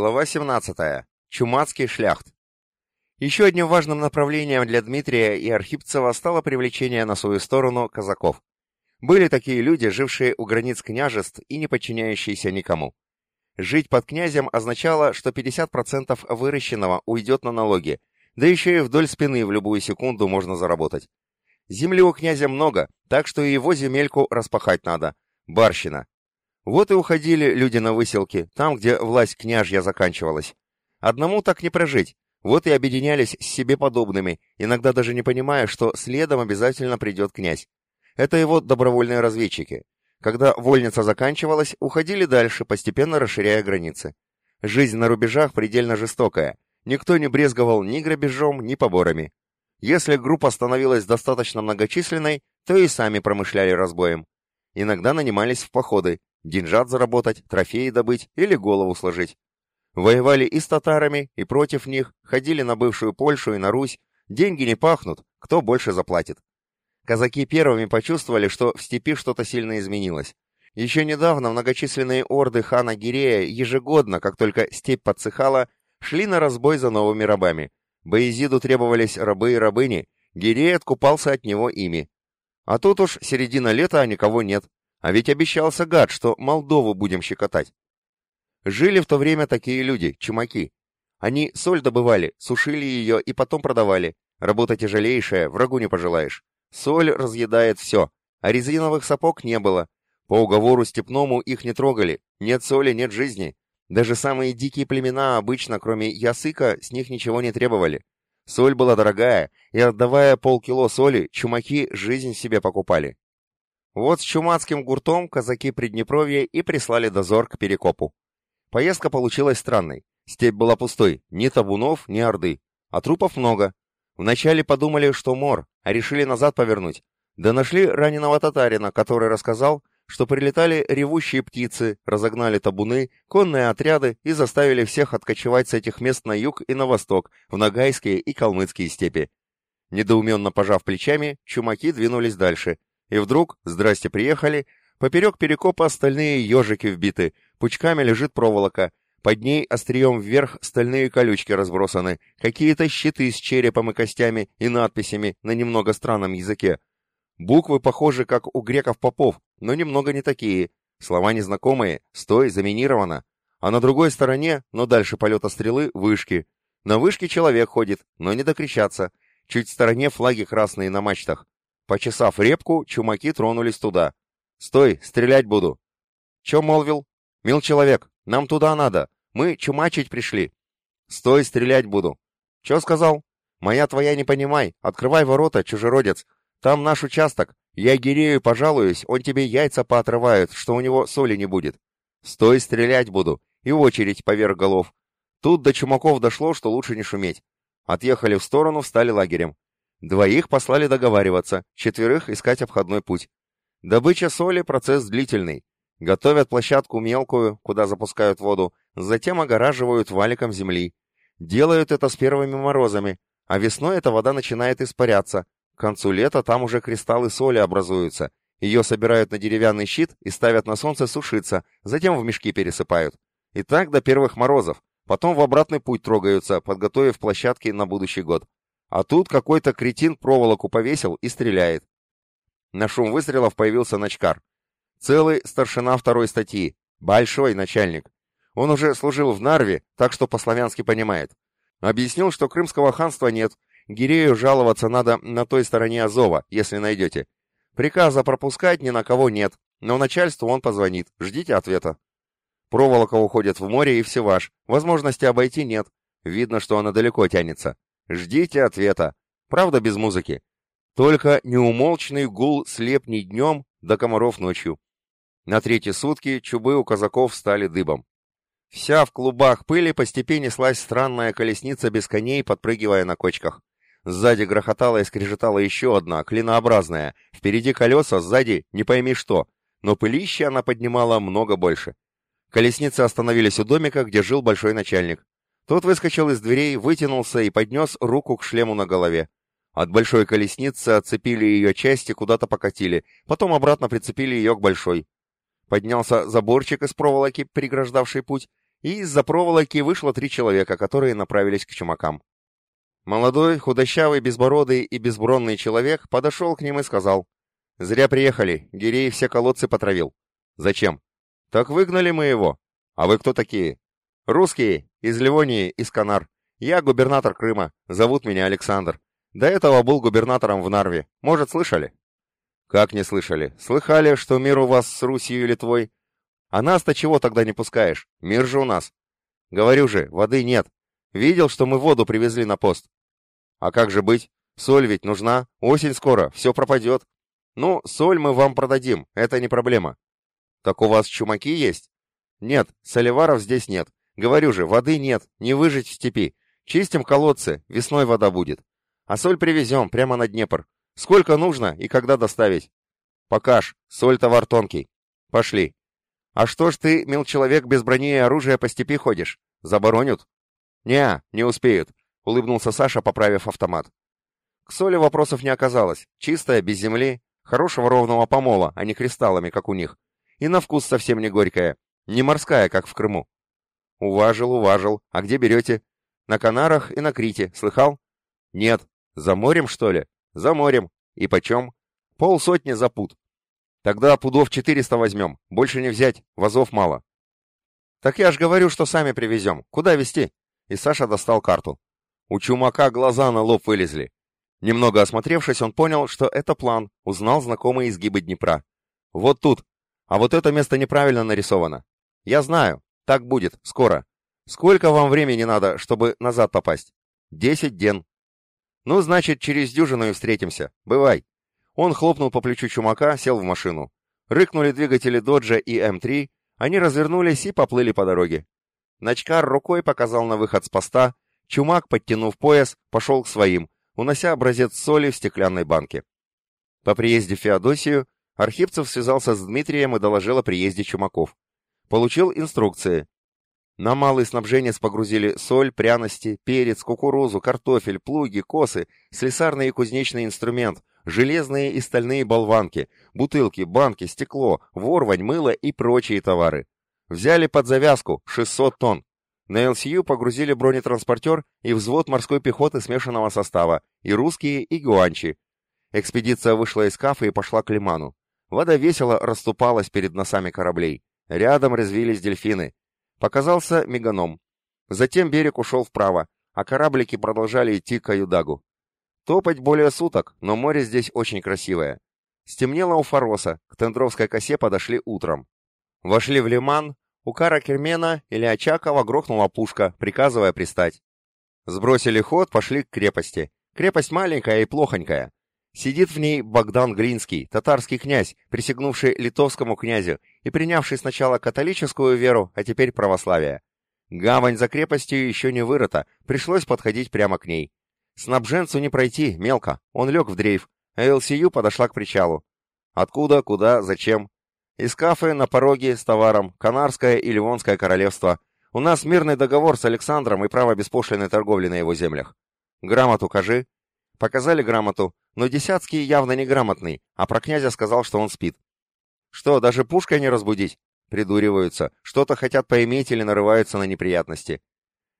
Глава 17. Чумацкий шляхт. Еще одним важным направлением для Дмитрия и Архипцева стало привлечение на свою сторону казаков. Были такие люди, жившие у границ княжеств и не подчиняющиеся никому. Жить под князем означало, что 50% выращенного уйдет на налоги, да еще и вдоль спины в любую секунду можно заработать. Земли у князя много, так что и его земельку распахать надо. Барщина. Вот и уходили люди на выселки, там, где власть княжья заканчивалась. Одному так не прожить, вот и объединялись с себе подобными, иногда даже не понимая, что следом обязательно придет князь. Это его добровольные разведчики. Когда вольница заканчивалась, уходили дальше, постепенно расширяя границы. Жизнь на рубежах предельно жестокая. Никто не брезговал ни грабежом, ни поборами. Если группа становилась достаточно многочисленной, то и сами промышляли разбоем. Иногда нанимались в походы, деньжат заработать, трофеи добыть или голову сложить. Воевали и с татарами, и против них, ходили на бывшую Польшу и на Русь, деньги не пахнут, кто больше заплатит. Казаки первыми почувствовали, что в степи что-то сильно изменилось. Еще недавно многочисленные орды хана Гирея ежегодно, как только степь подсыхала, шли на разбой за новыми рабами. Боязиду требовались рабы и рабыни, Гирей откупался от него ими. А тут уж середина лета, а никого нет. А ведь обещался гад, что Молдову будем щекотать. Жили в то время такие люди, чумаки. Они соль добывали, сушили ее и потом продавали. Работа тяжелейшая, врагу не пожелаешь. Соль разъедает все, а резиновых сапог не было. По уговору степному их не трогали. Нет соли, нет жизни. Даже самые дикие племена обычно, кроме ясыка, с них ничего не требовали. Соль была дорогая, и отдавая полкило соли, чумаки жизнь себе покупали. Вот с чумацким гуртом казаки Приднепровья и прислали дозор к Перекопу. Поездка получилась странной. Степь была пустой, ни табунов, ни орды. А трупов много. Вначале подумали, что мор, а решили назад повернуть. Да нашли раненого татарина, который рассказал, что прилетали ревущие птицы, разогнали табуны, конные отряды и заставили всех откочевать с этих мест на юг и на восток, в Ногайские и Калмыцкие степи. Недоуменно пожав плечами, чумаки двинулись дальше, и вдруг, здрасте, приехали, поперек перекопа остальные ежики вбиты, пучками лежит проволока, под ней острием вверх стальные колючки разбросаны, какие-то щиты с черепом и костями и надписями на немного странном языке. Буквы похожи, как у греков-попов, но немного не такие. Слова незнакомые, стой, заминировано. А на другой стороне, но дальше полета стрелы, вышки. На вышке человек ходит, но не докричаться. Чуть в стороне флаги красные на мачтах. Почесав репку, чумаки тронулись туда. «Стой, стрелять буду!» «Че молвил?» «Мил человек, нам туда надо. Мы чумачить пришли». «Стой, стрелять буду!» «Че сказал?» «Моя твоя не понимай. Открывай ворота, чужеродец. Там наш участок. Я Гирею пожалуюсь, он тебе яйца поотрывает, что у него соли не будет. Стой, стрелять буду. И очередь поверх голов. Тут до чумаков дошло, что лучше не шуметь. Отъехали в сторону, встали лагерем. Двоих послали договариваться, четверых искать обходной путь. Добыча соли – процесс длительный. Готовят площадку мелкую, куда запускают воду, затем огораживают валиком земли. Делают это с первыми морозами, а весной эта вода начинает испаряться. К концу лета там уже кристаллы соли образуются. Ее собирают на деревянный щит и ставят на солнце сушиться, затем в мешки пересыпают. И так до первых морозов. Потом в обратный путь трогаются, подготовив площадки на будущий год. А тут какой-то кретин проволоку повесил и стреляет. На шум выстрелов появился Ночкар. Целый старшина второй статьи. Большой начальник. Он уже служил в Нарве, так что по-славянски понимает. Объяснил, что Крымского ханства нет. Гирею жаловаться надо на той стороне Азова, если найдете. Приказа пропускать ни на кого нет, но начальству он позвонит. Ждите ответа. Проволока уходит в море и всеваж. Возможности обойти нет. Видно, что она далеко тянется. Ждите ответа. Правда, без музыки. Только неумолчный гул слепней днем до комаров ночью. На третьи сутки чубы у казаков стали дыбом. Вся в клубах пыли по степи странная колесница без коней, подпрыгивая на кочках. Сзади грохотала и скрежетала еще одна, клинообразная. Впереди колеса, сзади не пойми что. Но пылище она поднимала много больше. Колесницы остановились у домика, где жил большой начальник. Тот выскочил из дверей, вытянулся и поднес руку к шлему на голове. От большой колесницы отцепили ее части, куда-то покатили, потом обратно прицепили ее к большой. Поднялся заборчик из проволоки, преграждавший путь, и из-за проволоки вышло три человека, которые направились к чумакам. Молодой, худощавый, безбородый и безбронный человек подошел к ним и сказал, «Зря приехали, Гирей все колодцы потравил». «Зачем?» «Так выгнали мы его». «А вы кто такие?» «Русские, из Ливонии, из Канар. Я губернатор Крыма, зовут меня Александр. До этого был губернатором в Нарве. Может, слышали?» «Как не слышали? Слыхали, что мир у вас с Русью и Литвой? А нас-то чего тогда не пускаешь? Мир же у нас. Говорю же, воды нет. Видел, что мы воду привезли на пост. А как же быть? Соль ведь нужна. Осень скоро, все пропадет. Ну, соль мы вам продадим, это не проблема. Так у вас чумаки есть? Нет, соливаров здесь нет. Говорю же, воды нет, не выжить в степи. Чистим колодцы, весной вода будет. А соль привезем прямо на Днепр. Сколько нужно и когда доставить? Покаж, соль товар тонкий. Пошли. «А что ж ты, мил человек, без брони и оружия по степи ходишь? Заборонят?» «Не, не успеют», — улыбнулся Саша, поправив автомат. К соли вопросов не оказалось. Чистая, без земли, хорошего ровного помола, а не кристаллами, как у них. И на вкус совсем не горькая, не морская, как в Крыму. «Уважил, уважил. А где берете?» «На Канарах и на Крите. Слыхал?» «Нет. За морем, что ли?» «За морем. И почем?» «Полсотни за пуд. Тогда пудов 400 возьмем, больше не взять, вазов мало. Так я ж говорю, что сами привезем. Куда везти? И Саша достал карту. У чумака глаза на лоб вылезли. Немного осмотревшись, он понял, что это план, узнал знакомые изгибы Днепра. Вот тут. А вот это место неправильно нарисовано. Я знаю, так будет, скоро. Сколько вам времени надо, чтобы назад попасть? Десять ден. Ну, значит, через дюжину и встретимся. Бывай. Он хлопнул по плечу чумака, сел в машину. Рыкнули двигатели Доджа и М3, они развернулись и поплыли по дороге. Начкар рукой показал на выход с поста, чумак, подтянув пояс, пошел к своим, унося образец соли в стеклянной банке. По приезде в Феодосию Архипцев связался с Дмитрием и доложил о приезде чумаков. Получил инструкции. На малый снабженец погрузили соль, пряности, перец, кукурузу, картофель, плуги, косы, слесарный и кузнечный инструмент, железные и стальные болванки, бутылки, банки, стекло, ворвань, мыло и прочие товары. Взяли под завязку 600 тонн. На ЛСЮ погрузили бронетранспортер и взвод морской пехоты смешанного состава, и русские, и гуанчи. Экспедиция вышла из Кафа и пошла к лиману. Вода весело расступалась перед носами кораблей. Рядом резвились дельфины. Показался меганом. Затем берег ушел вправо, а кораблики продолжали идти к Аюдагу. Топать более суток, но море здесь очень красивое. Стемнело у Фароса, к Тендровской косе подошли утром. Вошли в лиман, у Кара Кермена или Очакова грохнула пушка, приказывая пристать. Сбросили ход, пошли к крепости. Крепость маленькая и плохонькая. Сидит в ней Богдан Гринский, татарский князь, присягнувший литовскому князю и принявший сначала католическую веру, а теперь православие. Гавань за крепостью еще не вырыта, пришлось подходить прямо к ней. Снабженцу не пройти, мелко, он лег в дрейф, а ЛСЮ подошла к причалу. Откуда, куда, зачем? Из кафе на пороге с товаром, Канарское и Ливонское королевство. У нас мирный договор с Александром и право беспошлиной торговли на его землях. Грамоту кажи. Показали грамоту, но Десятский явно неграмотный, а про князя сказал, что он спит. Что, даже пушкой не разбудить? Придуриваются, что-то хотят поиметь или нарываются на неприятности.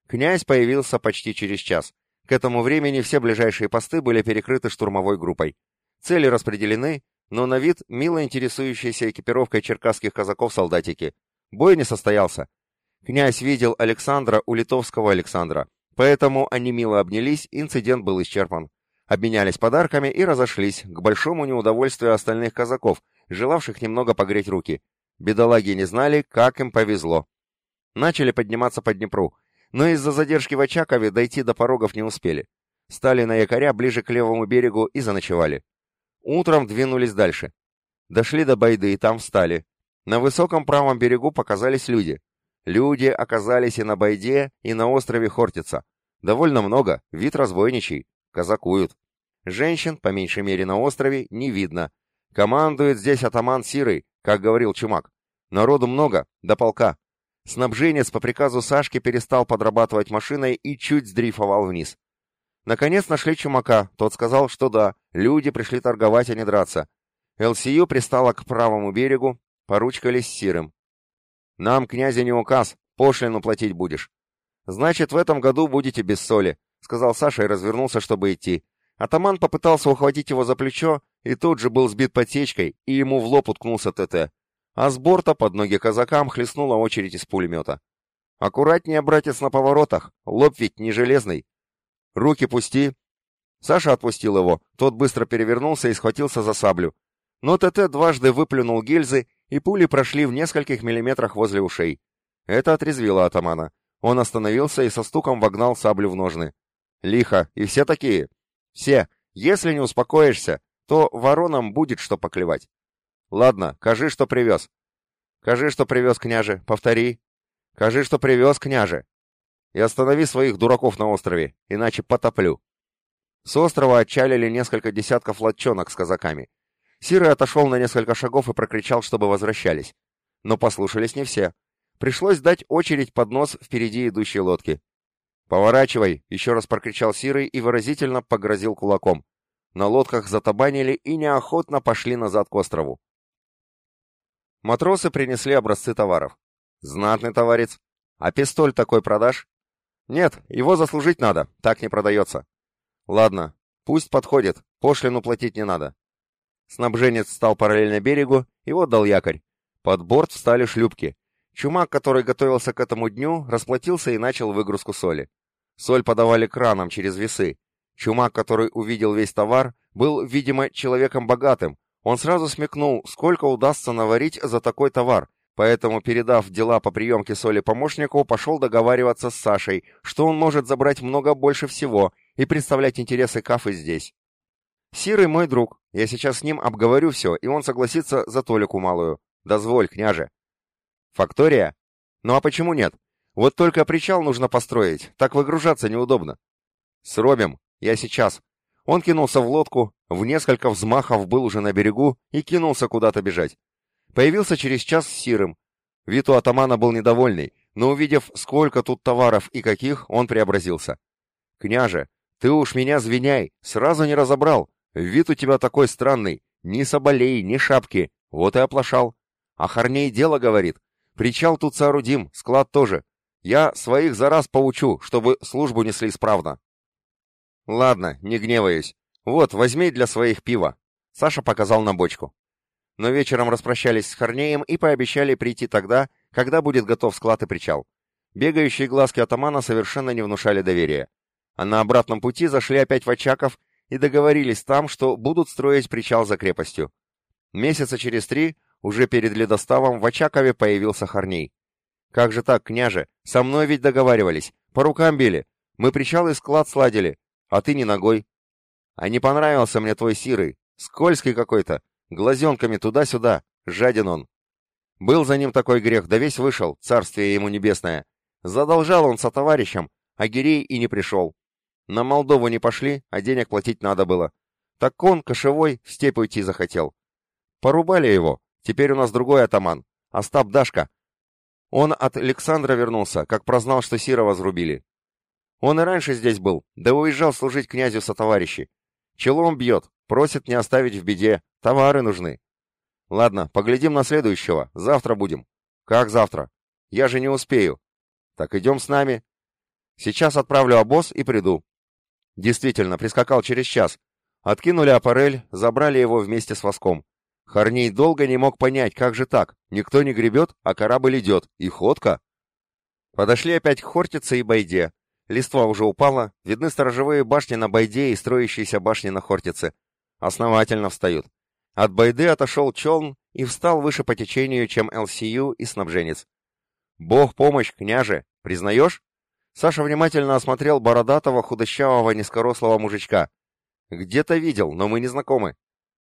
Князь появился почти через час. К этому времени все ближайшие посты были перекрыты штурмовой группой. Цели распределены, но на вид мило интересующиеся экипировкой черкасских казаков солдатики. Бой не состоялся. Князь видел Александра у литовского Александра, поэтому они мило обнялись, инцидент был исчерпан. Обменялись подарками и разошлись, к большому неудовольствию остальных казаков, желавших немного погреть руки. Бедолаги не знали, как им повезло. Начали подниматься по Днепру, но из-за задержки в Очакове дойти до порогов не успели. Стали на якоря ближе к левому берегу и заночевали. Утром двинулись дальше. Дошли до Байды и там встали. На высоком правом берегу показались люди. Люди оказались и на Байде, и на острове Хортица. Довольно много, вид разбойничий. Казакуют. Женщин, по меньшей мере на острове, не видно. Командует здесь атаман Сирый, как говорил Чумак. Народу много, до полка. Снабженец по приказу Сашки перестал подрабатывать машиной и чуть сдрейфовал вниз. Наконец нашли чумака, тот сказал, что да, люди пришли торговать, а не драться. ЛСЮ пристала к правому берегу, поручкались с Сирым. «Нам, князя, не указ, пошлину платить будешь. Значит, в этом году будете без соли, сказал Саша и развернулся, чтобы идти. Атаман попытался ухватить его за плечо, и тут же был сбит подсечкой, и ему в лоб уткнулся ТТ. А с борта под ноги казакам хлестнула очередь из пулемета. «Аккуратнее, братец, на поворотах, лоб ведь не железный. Руки пусти». Саша отпустил его, тот быстро перевернулся и схватился за саблю. Но ТТ дважды выплюнул гильзы, и пули прошли в нескольких миллиметрах возле ушей. Это отрезвило атамана. Он остановился и со стуком вогнал саблю в ножны. Лихо, и все такие. Все. Если не успокоишься, то воронам будет что поклевать. Ладно, кажи, что привез. Кажи, что привез, княже, повтори. Кажи, что привез, княже. И останови своих дураков на острове, иначе потоплю. С острова отчалили несколько десятков лодчонок с казаками. Сирый отошел на несколько шагов и прокричал, чтобы возвращались. Но послушались не все. Пришлось дать очередь под нос впереди идущей лодки. «Поворачивай!» — еще раз прокричал Сирый и выразительно погрозил кулаком. На лодках затабанили и неохотно пошли назад к острову. Матросы принесли образцы товаров. «Знатный товарец. А пистоль такой продашь?» «Нет, его заслужить надо, так не продается». «Ладно, пусть подходит, пошлину платить не надо». Снабженец стал параллельно берегу и отдал якорь. Под борт встали шлюпки. Чумак, который готовился к этому дню, расплатился и начал выгрузку соли. Соль подавали краном через весы. Чумак, который увидел весь товар, был, видимо, человеком богатым. Он сразу смекнул, сколько удастся наварить за такой товар, поэтому, передав дела по приемке соли помощнику, пошел договариваться с Сашей, что он может забрать много больше всего и представлять интересы Кафы здесь. «Сирый мой друг, я сейчас с ним обговорю все, и он согласится за Толику малую. Дозволь, княже». «Фактория? Ну а почему нет? Вот только причал нужно построить, так выгружаться неудобно». «Сробим, я сейчас». Он кинулся в лодку, в несколько взмахов был уже на берегу и кинулся куда-то бежать. Появился через час с Сирым. Вид у атамана был недовольный, но увидев, сколько тут товаров и каких, он преобразился. «Княже, ты уж меня звеняй, сразу не разобрал. Вид у тебя такой странный, ни соболей, ни шапки, вот и оплошал. А Хорней дело говорит. Причал тут соорудим, склад тоже. Я своих за раз поучу, чтобы службу несли исправно. Ладно, не гневаюсь. Вот, возьми для своих пива. Саша показал на бочку. Но вечером распрощались с Хорнеем и пообещали прийти тогда, когда будет готов склад и причал. Бегающие глазки атамана совершенно не внушали доверия. А на обратном пути зашли опять в Очаков и договорились там, что будут строить причал за крепостью. Месяца через три, уже перед ледоставом, в Очакове появился Хорней. «Как же так, княже? Со мной ведь договаривались. По рукам били. Мы причал и склад сладили. А ты не ногой. А не понравился мне твой сирый. Скользкий какой-то. Глазенками туда-сюда. Жаден он. Был за ним такой грех, да весь вышел, царствие ему небесное. Задолжал он со товарищем, а Гирей и не пришел. На Молдову не пошли, а денег платить надо было. Так он, кошевой, в степь уйти захотел. Порубали его. Теперь у нас другой атаман. Остап Дашка. Он от Александра вернулся, как прознал, что Сирова разрубили. Он и раньше здесь был, да уезжал служить князю со товарищи. Челом бьет, просит не оставить в беде, товары нужны. Ладно, поглядим на следующего, завтра будем. Как завтра? Я же не успею. Так идем с нами. Сейчас отправлю обоз и приду. Действительно, прискакал через час. Откинули аппарель, забрали его вместе с воском. Хорней долго не мог понять, как же так. Никто не гребет, а корабль идет. И ходка. Подошли опять к Хортице и Байде. Листва уже упала, видны сторожевые башни на Байде и строящиеся башни на Хортице. Основательно встают. От Байды отошел челн и встал выше по течению, чем ЛСЮ и снабженец. «Бог помощь, княже! Признаешь?» Саша внимательно осмотрел бородатого, худощавого, низкорослого мужичка. «Где-то видел, но мы не знакомы.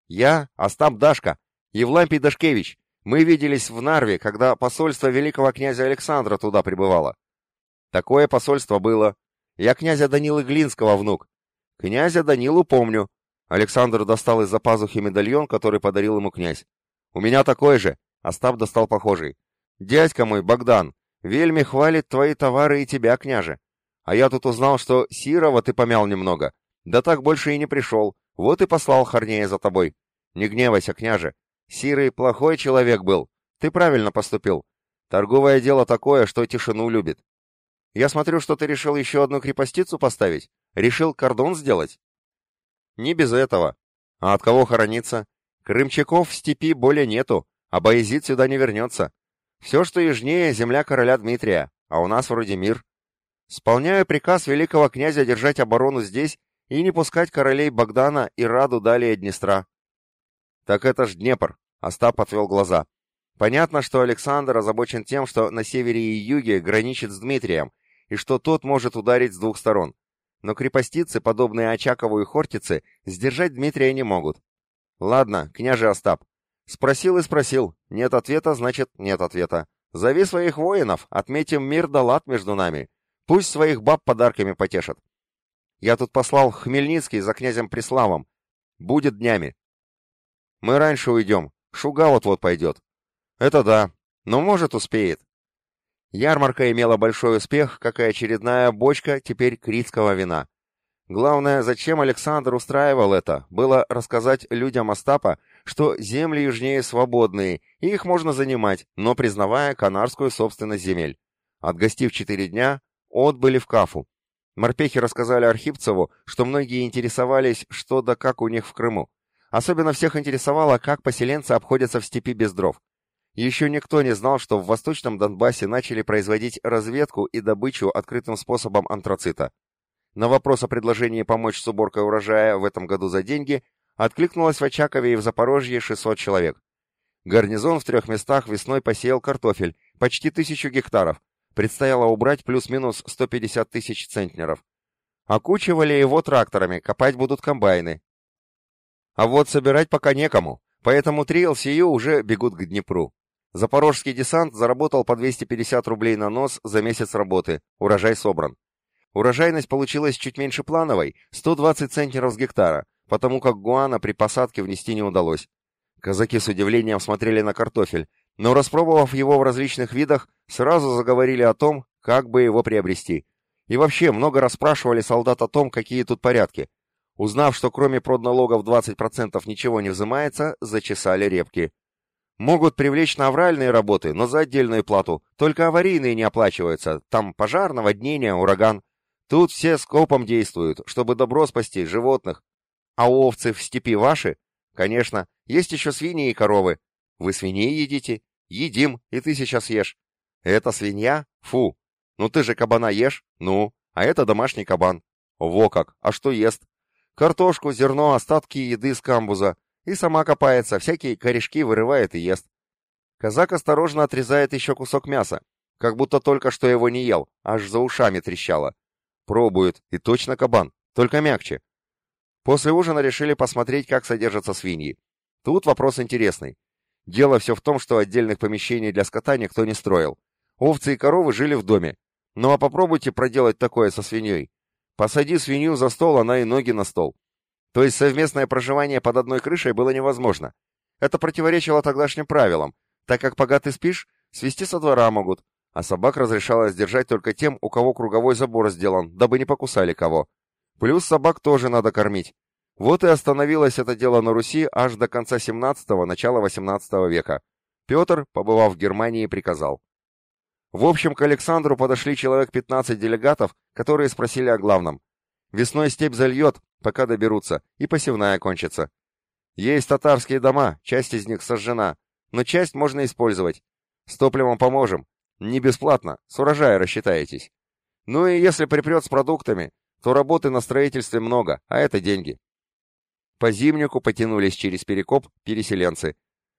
Я Остап Дашка, Евлампий Дашкевич. Мы виделись в Нарве, когда посольство великого князя Александра туда прибывало. Такое посольство было. Я князя Данилы Глинского внук. Князя Данилу помню. Александр достал из-за пазухи медальон, который подарил ему князь. У меня такой же. Остап достал похожий. Дядька мой, Богдан, Вельми хвалит твои товары и тебя, княже. А я тут узнал, что Сирова ты помял немного. Да так больше и не пришел. Вот и послал Хорнея за тобой. Не гневайся, княже. Сирый плохой человек был. Ты правильно поступил. Торговое дело такое, что тишину любит. Я смотрю, что ты решил еще одну крепостицу поставить? Решил кордон сделать? Не без этого. А от кого хорониться? Крымчаков в степи более нету, а Боязид сюда не вернется. Все, что южнее, земля короля Дмитрия, а у нас вроде мир. Сполняю приказ великого князя держать оборону здесь и не пускать королей Богдана и Раду далее Днестра. Так это ж Днепр, Остап отвел глаза. Понятно, что Александр озабочен тем, что на севере и юге граничит с Дмитрием, и что тот может ударить с двух сторон. Но крепостицы, подобные Очакову и Хортице, сдержать Дмитрия не могут. Ладно, княже Остап. Спросил и спросил. Нет ответа, значит, нет ответа. Зови своих воинов, отметим мир да лад между нами. Пусть своих баб подарками потешат. Я тут послал Хмельницкий за князем Преславом. Будет днями. Мы раньше уйдем. Шуга вот-вот пойдет. Это да, но может успеет. Ярмарка имела большой успех, как и очередная бочка теперь критского вина. Главное, зачем Александр устраивал это, было рассказать людям Остапа, что земли южнее свободные, и их можно занимать, но признавая канарскую собственность земель. Отгостив четыре дня, отбыли в Кафу. Морпехи рассказали Архипцеву, что многие интересовались, что да как у них в Крыму. Особенно всех интересовало, как поселенцы обходятся в степи без дров. Еще никто не знал, что в Восточном Донбассе начали производить разведку и добычу открытым способом антрацита. На вопрос о предложении помочь с уборкой урожая в этом году за деньги откликнулось в Очакове и в Запорожье 600 человек. Гарнизон в трех местах весной посеял картофель, почти тысячу гектаров. Предстояло убрать плюс-минус 150 тысяч центнеров. Окучивали его тракторами, копать будут комбайны. А вот собирать пока некому, поэтому три ЛСЮ уже бегут к Днепру. Запорожский десант заработал по 250 рублей на нос за месяц работы, урожай собран. Урожайность получилась чуть меньше плановой, 120 центнеров с гектара, потому как гуана при посадке внести не удалось. Казаки с удивлением смотрели на картофель, но распробовав его в различных видах, сразу заговорили о том, как бы его приобрести. И вообще много расспрашивали солдат о том, какие тут порядки. Узнав, что кроме продналогов 20% ничего не взимается, зачесали репки. Могут привлечь на авральные работы, но за отдельную плату. Только аварийные не оплачиваются. Там пожар, наводнение, ураган. Тут все скопом действуют, чтобы добро спасти, животных. А овцы в степи ваши? Конечно. Есть еще свиньи и коровы. Вы свиней едите? Едим, и ты сейчас ешь. Это свинья? Фу. Ну ты же кабана ешь? Ну. А это домашний кабан. Во как. А что ест? Картошку, зерно, остатки еды с камбуза. И сама копается, всякие корешки вырывает и ест. Казак осторожно отрезает еще кусок мяса, как будто только что его не ел, аж за ушами трещало. Пробует, и точно кабан, только мягче. После ужина решили посмотреть, как содержатся свиньи. Тут вопрос интересный. Дело все в том, что отдельных помещений для скота никто не строил. Овцы и коровы жили в доме. Ну а попробуйте проделать такое со свиньей. Посади свинью за стол, она и ноги на стол. То есть совместное проживание под одной крышей было невозможно. Это противоречило тогдашним правилам, так как пока ты спишь, свести со двора могут, а собак разрешалось держать только тем, у кого круговой забор сделан, дабы не покусали кого. Плюс собак тоже надо кормить. Вот и остановилось это дело на Руси аж до конца 17-го, начала 18 века. Петр, побывав в Германии, приказал. В общем, к Александру подошли человек 15 делегатов, которые спросили о главном. Весной степь зальет, пока доберутся, и посевная кончится. Есть татарские дома, часть из них сожжена, но часть можно использовать. С топливом поможем. Не бесплатно, с урожая рассчитаетесь. Ну и если припрет с продуктами, то работы на строительстве много, а это деньги. По зимнику потянулись через перекоп переселенцы.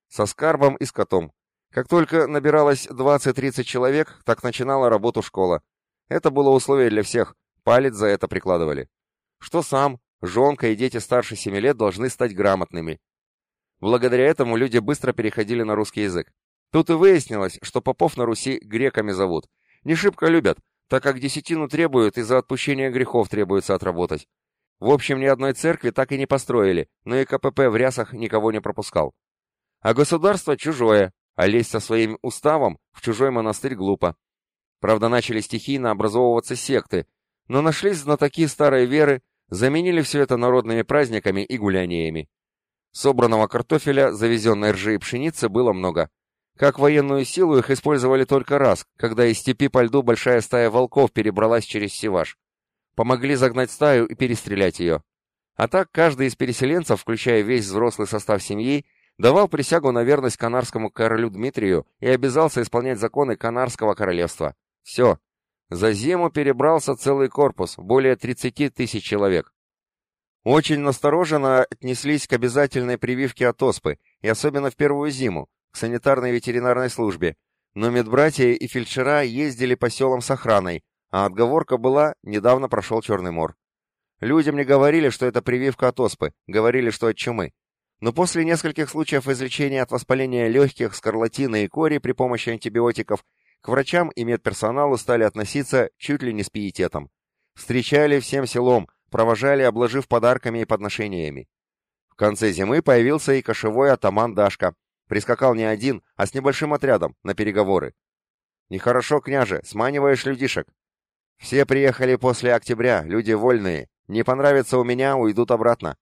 Со скарбом и с котом. Как только набиралось 20-30 человек, так начинала работу школа. Это было условие для всех, палец за это прикладывали. Что сам, Жонка и дети старше семи лет должны стать грамотными. Благодаря этому люди быстро переходили на русский язык. Тут и выяснилось, что попов на Руси греками зовут. Не шибко любят, так как десятину требуют и за отпущение грехов требуется отработать. В общем, ни одной церкви так и не построили, но и КПП в рясах никого не пропускал. А государство чужое, а лезть со своим уставом в чужой монастырь глупо. Правда, начали стихийно образовываться секты, но нашлись знатоки старой веры, Заменили все это народными праздниками и гуляниями. Собранного картофеля, завезенной ржи и пшеницы было много. Как военную силу их использовали только раз, когда из степи по льду большая стая волков перебралась через Севаш. Помогли загнать стаю и перестрелять ее. А так каждый из переселенцев, включая весь взрослый состав семьи, давал присягу на верность канарскому королю Дмитрию и обязался исполнять законы Канарского королевства. Все. За зиму перебрался целый корпус, более 30 тысяч человек. Очень настороженно отнеслись к обязательной прививке от оспы, и особенно в первую зиму, к санитарной ветеринарной службе, но медбратья и фельдшера ездили по селам с охраной, а отговорка была «недавно прошел Черный мор». Людям не говорили, что это прививка от оспы, говорили, что от чумы. Но после нескольких случаев излечения от воспаления легких, скарлатины и кори при помощи антибиотиков к врачам и медперсоналу стали относиться чуть ли не с пиететом. Встречали всем селом, провожали, обложив подарками и подношениями. В конце зимы появился и кошевой атаман Дашка. Прискакал не один, а с небольшим отрядом, на переговоры. «Нехорошо, княже, сманиваешь людишек. Все приехали после октября, люди вольные. Не понравится у меня, уйдут обратно.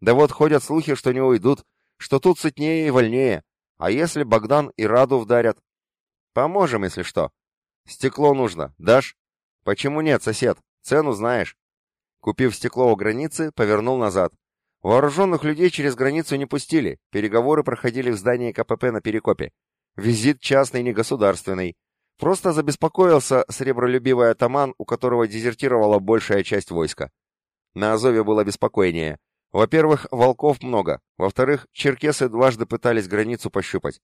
Да вот ходят слухи, что не уйдут, что тут сытнее и вольнее. А если Богдан и Раду вдарят? Поможем, если что. Стекло нужно, дашь? Почему нет, сосед? Цену знаешь. Купив стекло у границы, повернул назад. Вооруженных людей через границу не пустили, переговоры проходили в здании КПП на Перекопе. Визит частный, не государственный. Просто забеспокоился сребролюбивый атаман, у которого дезертировала большая часть войска. На Азове было беспокойнее. Во-первых, волков много. Во-вторых, черкесы дважды пытались границу пощупать.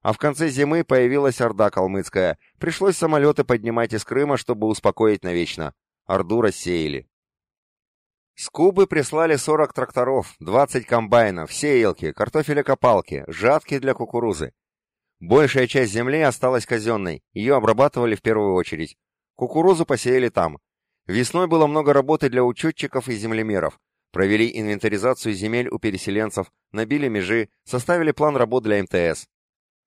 А в конце зимы появилась Орда Калмыцкая. Пришлось самолеты поднимать из Крыма, чтобы успокоить навечно. Орду рассеяли. С Кубы прислали 40 тракторов, 20 комбайнов, сеялки, картофелекопалки, жатки для кукурузы. Большая часть земли осталась казенной, ее обрабатывали в первую очередь. Кукурузу посеяли там. Весной было много работы для учетчиков и землемеров. Провели инвентаризацию земель у переселенцев, набили межи, составили план работ для МТС.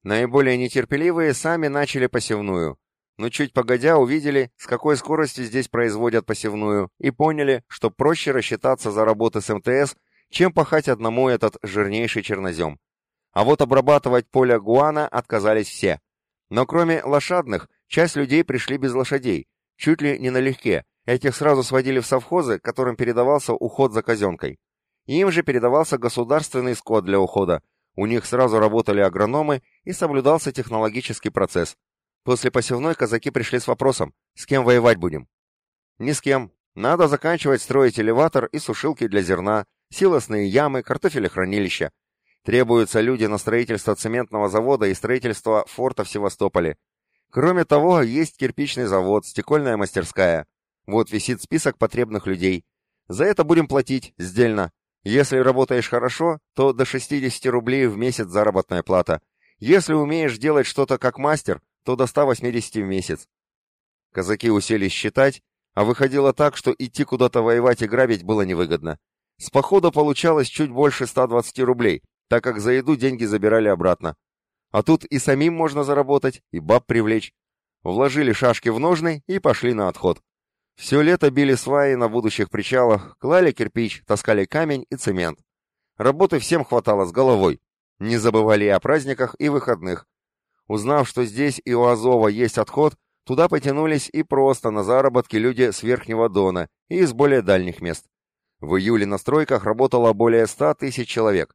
Наиболее нетерпеливые сами начали посевную но чуть погодя увидели, с какой скоростью здесь производят посевную, и поняли, что проще рассчитаться за работы с МТС, чем пахать одному этот жирнейший чернозем. А вот обрабатывать поле гуана отказались все. Но кроме лошадных, часть людей пришли без лошадей, чуть ли не налегке, этих сразу сводили в совхозы, которым передавался уход за казенкой. Им же передавался государственный скот для ухода, у них сразу работали агрономы и соблюдался технологический процесс – После посевной казаки пришли с вопросом, с кем воевать будем? Ни с кем. Надо заканчивать строить элеватор и сушилки для зерна, силосные ямы, картофелехранилища. Требуются люди на строительство цементного завода и строительство форта в Севастополе. Кроме того, есть кирпичный завод, стекольная мастерская. Вот висит список потребных людей. За это будем платить, сдельно. Если работаешь хорошо, то до 60 рублей в месяц заработная плата. Если умеешь делать что-то как мастер, то до 180 в месяц. Казаки уселись считать, а выходило так, что идти куда-то воевать и грабить было невыгодно. С похода получалось чуть больше 120 рублей, так как за еду деньги забирали обратно. А тут и самим можно заработать, и баб привлечь. Вложили шашки в ножны и пошли на отход. Все лето били сваи на будущих причалах, клали кирпич, таскали камень и цемент. Работы всем хватало с головой. Не забывали и о праздниках и выходных, Узнав, что здесь и у Азова есть отход, туда потянулись и просто на заработки люди с Верхнего Дона и из более дальних мест. В июле на стройках работало более ста тысяч человек.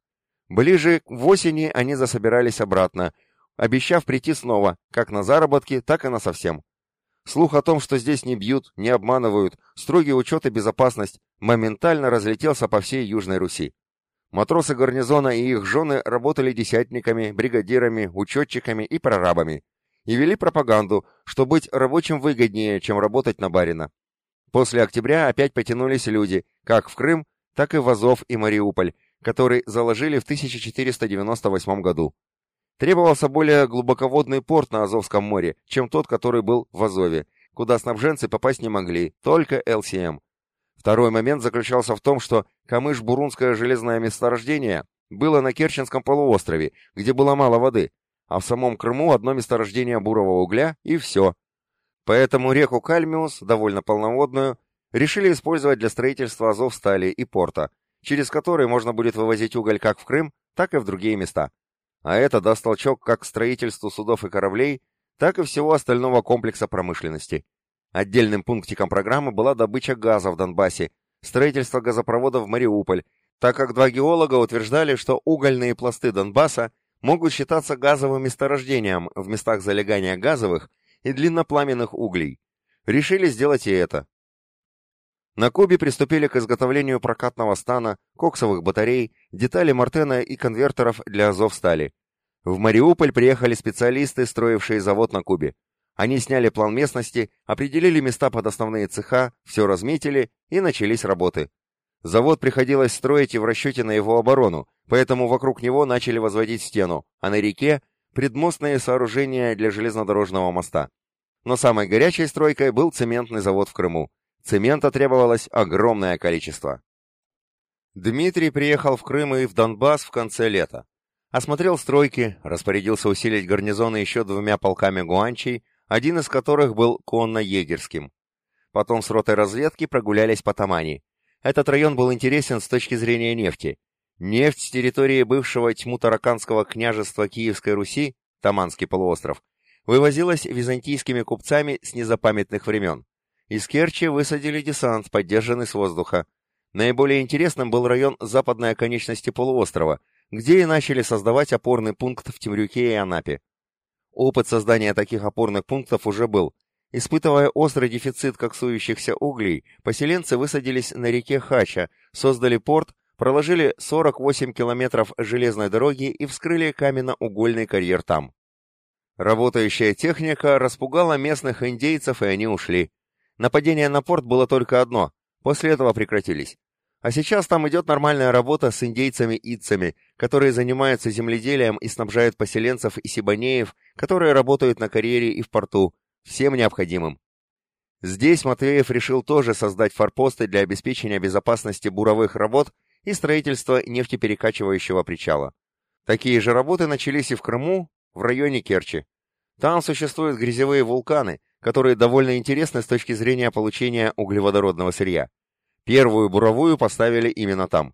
Ближе в осени они засобирались обратно, обещав прийти снова, как на заработки, так и на совсем. Слух о том, что здесь не бьют, не обманывают, строгий учет и безопасность, моментально разлетелся по всей Южной Руси. Матросы гарнизона и их жены работали десятниками, бригадирами, учетчиками и прорабами и вели пропаганду, что быть рабочим выгоднее, чем работать на барина. После октября опять потянулись люди, как в Крым, так и в Азов и Мариуполь, который заложили в 1498 году. Требовался более глубоководный порт на Азовском море, чем тот, который был в Азове, куда снабженцы попасть не могли, только ЛСМ. Второй момент заключался в том, что Камыш-Бурунское железное месторождение было на Керченском полуострове, где было мало воды, а в самом Крыму одно месторождение бурого угля и все. Поэтому реку Кальмиус, довольно полноводную, решили использовать для строительства Азовстали и порта, через который можно будет вывозить уголь как в Крым, так и в другие места. а это даст толчок как к строительству судов и кораблей, так и всего остального комплекса промышленности. Отдельным пунктиком программы была добыча газа в Донбассе, строительство газопровода в Мариуполь, так как два геолога утверждали, что угольные пласты Донбасса могут считаться газовым месторождением в местах залегания газовых и длиннопламенных углей. Решили сделать и это. На Кубе приступили к изготовлению прокатного стана, коксовых батарей, деталей Мартена и конвертеров для Азовстали. В Мариуполь приехали специалисты, строившие завод на Кубе. Они сняли план местности, определили места под основные цеха, все разметили и начались работы. Завод приходилось строить и в расчете на его оборону, поэтому вокруг него начали возводить стену, а на реке – предмостные сооружения для железнодорожного моста. Но самой горячей стройкой был цементный завод в Крыму. Цемента требовалось огромное количество. Дмитрий приехал в Крым и в Донбасс в конце лета. Осмотрел стройки, распорядился усилить гарнизоны еще двумя полками гуанчей, один из которых был конно-егерским. Потом с ротой разведки прогулялись по Тамани. Этот район был интересен с точки зрения нефти. Нефть с территории бывшего тьму-тараканского княжества Киевской Руси, Таманский полуостров, вывозилась византийскими купцами с незапамятных времен. Из Керчи высадили десант, поддержанный с воздуха. Наиболее интересным был район западной оконечности полуострова, где и начали создавать опорный пункт в Темрюке и Анапе. Опыт создания таких опорных пунктов уже был. Испытывая острый дефицит коксующихся углей, поселенцы высадились на реке Хача, создали порт, проложили 48 километров железной дороги и вскрыли каменно-угольный карьер там. Работающая техника распугала местных индейцев, и они ушли. Нападение на порт было только одно, после этого прекратились. А сейчас там идет нормальная работа с индейцами-ицами, которые занимаются земледелием и снабжают поселенцев и сибанеев, которые работают на карьере и в порту, всем необходимым. Здесь Матвеев решил тоже создать форпосты для обеспечения безопасности буровых работ и строительства нефтеперекачивающего причала. Такие же работы начались и в Крыму, в районе Керчи. Там существуют грязевые вулканы, которые довольно интересны с точки зрения получения углеводородного сырья. Первую буровую поставили именно там.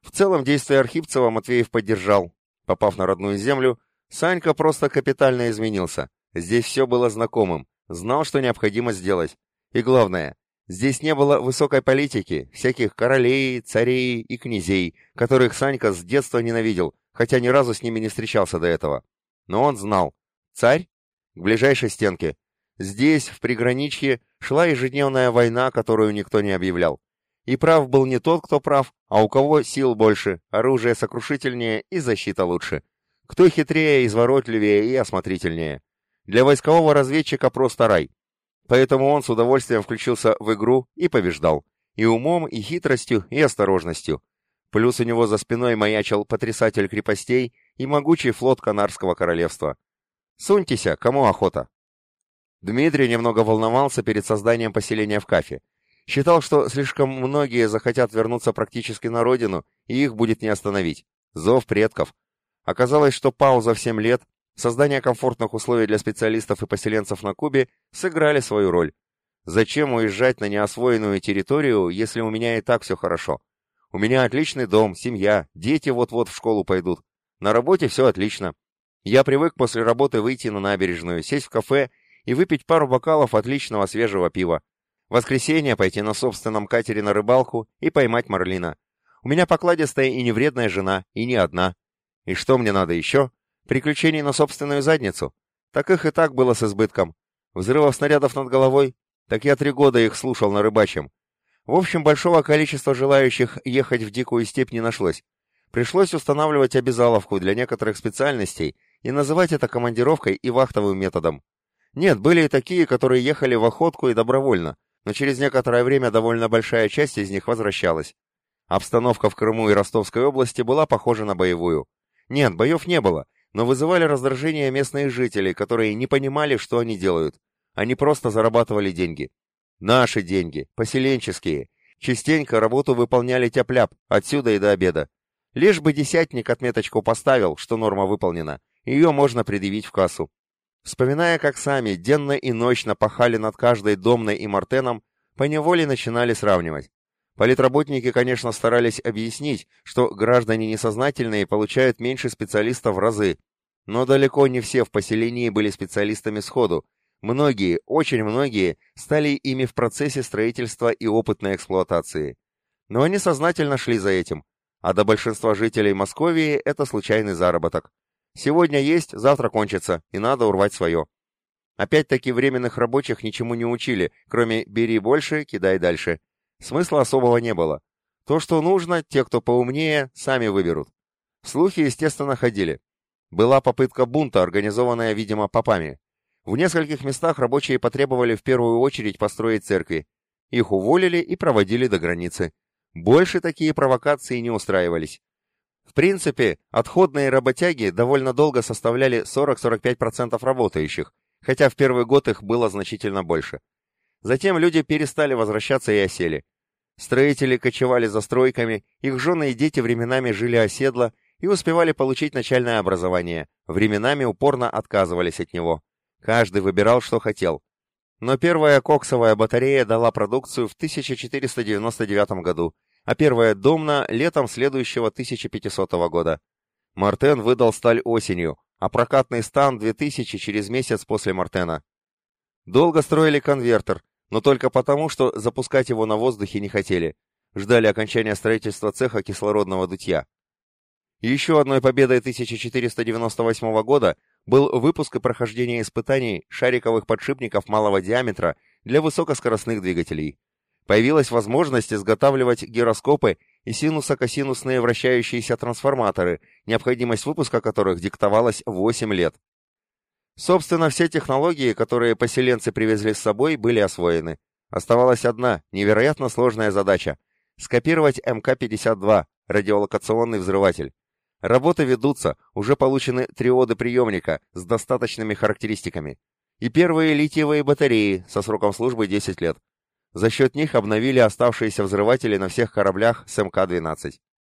В целом действия Архипцева Матвеев поддержал. Попав на родную землю, Санька просто капитально изменился. Здесь все было знакомым, знал, что необходимо сделать. И главное, здесь не было высокой политики, всяких королей, царей и князей, которых Санька с детства ненавидел, хотя ни разу с ними не встречался до этого. Но он знал. Царь? К ближайшей стенке. Здесь, в приграничье, шла ежедневная война, которую никто не объявлял. И прав был не тот, кто прав, а у кого сил больше, оружие сокрушительнее и защита лучше. Кто хитрее, изворотливее и осмотрительнее. Для войскового разведчика просто рай. Поэтому он с удовольствием включился в игру и побеждал. И умом, и хитростью, и осторожностью. Плюс у него за спиной маячил потрясатель крепостей и могучий флот Канарского королевства. Суньтеся, кому охота. Дмитрий немного волновался перед созданием поселения в Кафе. Считал, что слишком многие захотят вернуться практически на родину, и их будет не остановить. Зов предков. Оказалось, что пауза в 7 лет, создание комфортных условий для специалистов и поселенцев на Кубе сыграли свою роль. Зачем уезжать на неосвоенную территорию, если у меня и так все хорошо? У меня отличный дом, семья, дети вот-вот в школу пойдут. На работе все отлично. Я привык после работы выйти на набережную, сесть в кафе и выпить пару бокалов отличного свежего пива. Воскресенье пойти на собственном катере на рыбалку и поймать марлина. У меня покладистая и невредная жена, и не одна. И что мне надо еще? Приключений на собственную задницу? Так их и так было с избытком. Взрывов снарядов над головой? Так я три года их слушал на рыбачьем. В общем, большого количества желающих ехать в дикую степь не нашлось. Пришлось устанавливать обязаловку для некоторых специальностей и называть это командировкой и вахтовым методом. Нет, были и такие, которые ехали в охотку и добровольно, но через некоторое время довольно большая часть из них возвращалась. Обстановка в Крыму и Ростовской области была похожа на боевую. Нет, боев не было, но вызывали раздражение местные жители, которые не понимали, что они делают. Они просто зарабатывали деньги. Наши деньги, поселенческие. Частенько работу выполняли тяп-ляп, отсюда и до обеда. Лишь бы десятник отметочку поставил, что норма выполнена, ее можно предъявить в кассу. Вспоминая, как сами денно и ночно пахали над каждой домной и мартеном, поневоле начинали сравнивать. Политработники, конечно, старались объяснить, что граждане несознательные получают меньше специалистов в разы, но далеко не все в поселении были специалистами сходу. Многие, очень многие, стали ими в процессе строительства и опытной эксплуатации. Но они сознательно шли за этим, а до большинства жителей Московии это случайный заработок. Сегодня есть, завтра кончится, и надо урвать свое. Опять-таки временных рабочих ничему не учили, кроме «бери больше, кидай дальше». Смысла особого не было. То, что нужно, те, кто поумнее, сами выберут. Слухи, естественно, ходили. Была попытка бунта, организованная, видимо, попами. В нескольких местах рабочие потребовали в первую очередь построить церкви. Их уволили и проводили до границы. Больше такие провокации не устраивались. В принципе, отходные работяги довольно долго составляли 40-45% работающих, хотя в первый год их было значительно больше. Затем люди перестали возвращаться и осели. Строители кочевали за стройками, их жены и дети временами жили оседло и успевали получить начальное образование, временами упорно отказывались от него. Каждый выбирал, что хотел. Но первая коксовая батарея дала продукцию в 1499 году, а первая домна летом следующего 1500 года. Мартен выдал сталь осенью, а прокатный стан 2000 через месяц после Мартена. Долго строили конвертер, но только потому, что запускать его на воздухе не хотели. Ждали окончания строительства цеха кислородного дутья. Еще одной победой 1498 года был выпуск и прохождение испытаний шариковых подшипников малого диаметра для высокоскоростных двигателей. Появилась возможность изготавливать гироскопы и синусо-косинусные вращающиеся трансформаторы, необходимость выпуска которых диктовалась 8 лет. Собственно, все технологии, которые поселенцы привезли с собой, были освоены. Оставалась одна, невероятно сложная задача – скопировать МК-52, радиолокационный взрыватель. Работы ведутся, уже получены триоды приемника с достаточными характеристиками. И первые литиевые батареи со сроком службы 10 лет. За счет них обновили оставшиеся взрыватели на всех кораблях с МК-12.